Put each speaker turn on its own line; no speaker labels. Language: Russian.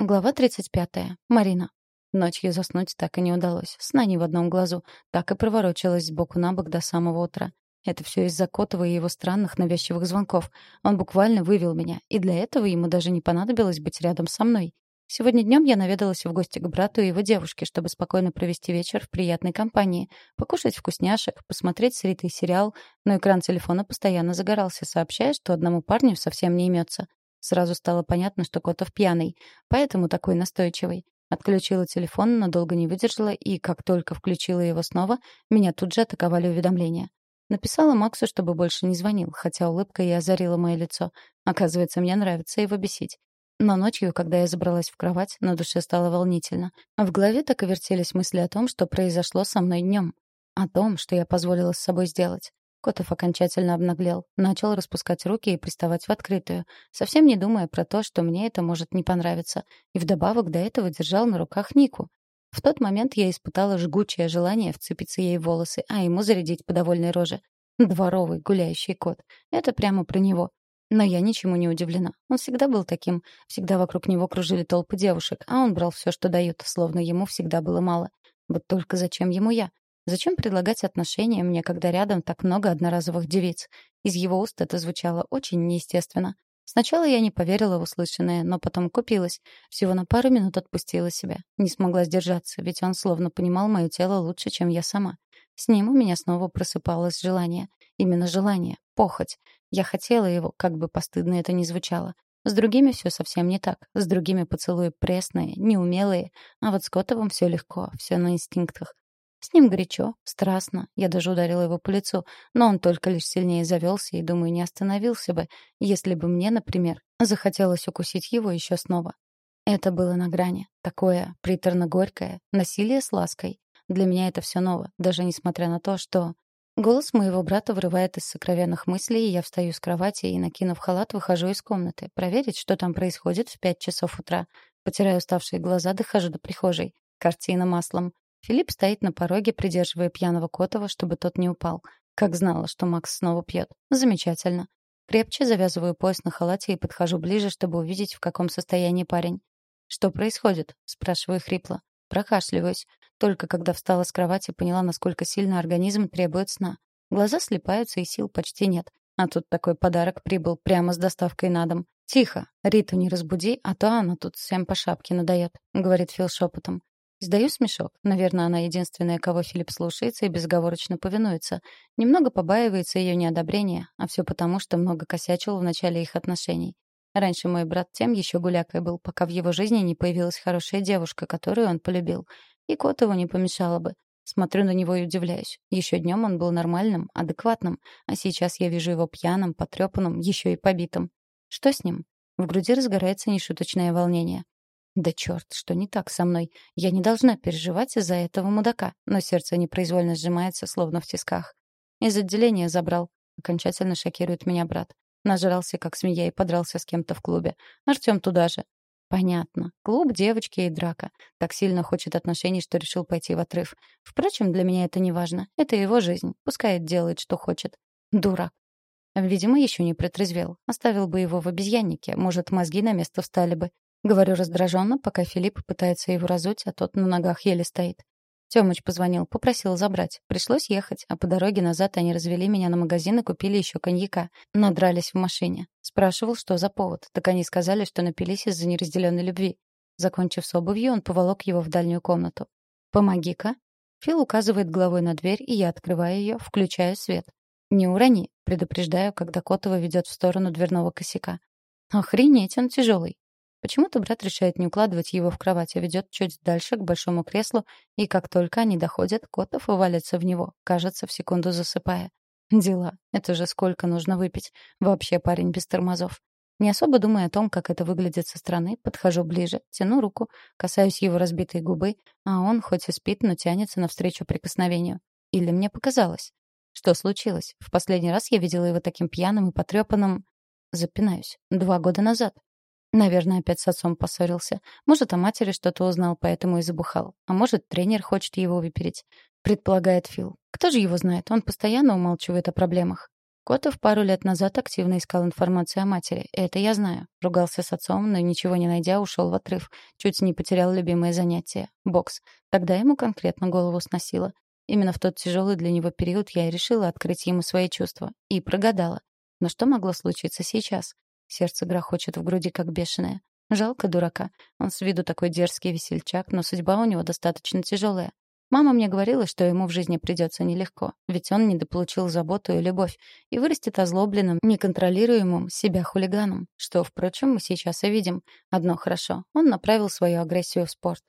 Глава 35. Марина. Ночью заснуть так и не удалось. Сна ни в одном глазу. Так и проворочилась сбоку на бок до самого утра. Это все из-за Котова и его странных навязчивых звонков. Он буквально вывел меня, и для этого ему даже не понадобилось быть рядом со мной. Сегодня днем я наведалась в гости к брату и его девушке, чтобы спокойно провести вечер в приятной компании, покушать вкусняшек, посмотреть с Ритой сериал, но экран телефона постоянно загорался, сообщая, что одному парню совсем не имется. Сразу стало понятно, что Котов пьяный, поэтому такой настойчивый. Отключила телефон, но долго не выдержала, и как только включила его снова, меня тут же атаковали уведомления. Написала Максу, чтобы больше не звонил, хотя улыбка и озарила мое лицо. Оказывается, мне нравится его бесить. Но ночью, когда я забралась в кровать, на душе стало волнительно. В голове так и вертелись мысли о том, что произошло со мной днем. О том, что я позволила с собой сделать. Котов окончательно обнаглел, начал распускать руки и приставать в открытую, совсем не думая про то, что мне это может не понравиться, и вдобавок до этого держал на руках Нику. В тот момент я испытала жгучее желание вцепиться ей в волосы, а ему зарядить по довольной роже. Дворовый гуляющий кот. Это прямо про него. Но я ничему не удивлена. Он всегда был таким. Всегда вокруг него кружили толпы девушек, а он брал все, что дают, словно ему всегда было мало. Вот только зачем ему я? Зачем предлагать отношения мне, когда рядом так много одноразовых девиц? Из его уст это звучало очень неестественно. Сначала я не поверила в услышанное, но потом купилась. Всего на пару минут отпустила себя. Не смогла сдержаться, ведь он словно понимал мое тело лучше, чем я сама. С ним у меня снова просыпалось желание. Именно желание. Похоть. Я хотела его, как бы постыдно это ни звучало. С другими все совсем не так. С другими поцелуи пресные, неумелые. А вот с Котовым все легко, все на инстинктах. С ним горячо, страстно. Я даже ударила его по лицу, но он только лишь сильнее завелся и, думаю, не остановился бы, если бы мне, например, захотелось укусить его еще снова. Это было на грани. Такое приторно-горькое, насилие с лаской. Для меня это все ново, даже несмотря на то, что... Голос моего брата вырывает из сокровенных мыслей, и я встаю с кровати и, накинув халат, выхожу из комнаты, проверить, что там происходит в пять часов утра. Потираю уставшие глаза, дохожу до прихожей. Картина маслом. Филипп стоит на пороге, придерживая пьяного Котова, чтобы тот не упал. Как знала, что Макс снова пьет. Замечательно. Крепче завязываю пояс на халате и подхожу ближе, чтобы увидеть, в каком состоянии парень. «Что происходит?» — спрашиваю хрипло. Прокашливаюсь. Только когда встала с кровати, поняла, насколько сильно организм требует сна. Глаза слепаются, и сил почти нет. А тут такой подарок прибыл прямо с доставкой на дом. «Тихо, Риту не разбуди, а то она тут всем по шапке надает», — говорит Фил шепотом. Сдаю смешок. Наверное, она единственная, кого Филипп слушается и безоговорочно повинуется. Немного побаивается ее неодобрения, а все потому, что много косячил в начале их отношений. Раньше мой брат тем еще гулякой был, пока в его жизни не появилась хорошая девушка, которую он полюбил. И кот его не помешало бы. Смотрю на него и удивляюсь. Еще днем он был нормальным, адекватным, а сейчас я вижу его пьяным, потрепанным, еще и побитым. Что с ним? В груди разгорается нешуточное волнение. Да черт, что не так со мной? Я не должна переживать из-за этого мудака, но сердце непроизвольно сжимается, словно в тисках. Из отделения забрал. Окончательно шокирует меня брат. Нажрался, как змея, и подрался с кем-то в клубе. Артем туда же. Понятно. Клуб, девочки и драка. Так сильно хочет отношений, что решил пойти в отрыв. Впрочем, для меня это не важно. Это его жизнь. Пускай делает, что хочет. Дурак. Видимо, еще не протрезвел. Оставил бы его в обезьяннике. Может, мозги на место встали бы. Говорю раздраженно, пока Филипп пытается его разуть, а тот на ногах еле стоит. Тёмыч позвонил, попросил забрать. Пришлось ехать, а по дороге назад они развели меня на магазин и купили еще коньяка. Надрались в машине. Спрашивал, что за повод. Так они сказали, что напились из-за неразделенной любви. Закончив с обувью, он поволок его в дальнюю комнату. «Помоги-ка». Фил указывает головой на дверь, и я открываю ее, включаю свет. «Не урони», предупреждаю, когда Котова ведет в сторону дверного косяка. «Охренеть, он тяжелый. Почему-то брат решает не укладывать его в кровать, а ведет чуть дальше к большому креслу, и как только они доходят, Котов валится в него, кажется, в секунду засыпая. Дела. Это же сколько нужно выпить. Вообще парень без тормозов. Не особо думая о том, как это выглядит со стороны, подхожу ближе, тяну руку, касаюсь его разбитой губы, а он хоть и спит, но тянется навстречу прикосновению. Или мне показалось? Что случилось? В последний раз я видела его таким пьяным и потрепанным... Запинаюсь. Два года назад. Наверное, опять с отцом поссорился. Может, о матери что-то узнал, поэтому и забухал. А может, тренер хочет его выпереть. Предполагает Фил. Кто же его знает? Он постоянно умалчивает о проблемах. Котов пару лет назад активно искал информацию о матери. Это я знаю. Ругался с отцом, но ничего не найдя, ушел в отрыв. Чуть не потерял любимое занятие — бокс. Тогда ему конкретно голову сносило. Именно в тот тяжелый для него период я и решила открыть ему свои чувства. И прогадала. Но что могло случиться сейчас? Сердце грохочет в груди, как бешеное. Жалко дурака. Он с виду такой дерзкий весельчак, но судьба у него достаточно тяжелая. Мама мне говорила, что ему в жизни придется нелегко, ведь он недополучил заботу и любовь и вырастет озлобленным, неконтролируемым себя хулиганом, что, впрочем, мы сейчас и видим. Одно хорошо — он направил свою агрессию в спорт.